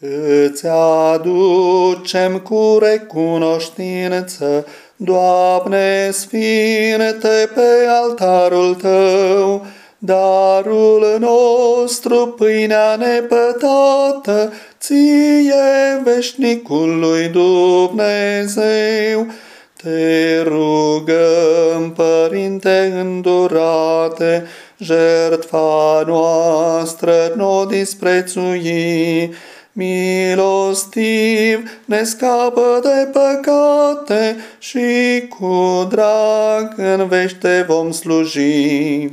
Îți aducem cu recunoștință, Doamne Sfinte, pe altarul Tău, darul nostru, pâinea nepătată, ție veșnicului Dumnezeu. Te rugăm, Părinte îndurate, jertfa noastră nu disprețui, milostiv ne scapă de păcate și cu drag în vește vom sluji.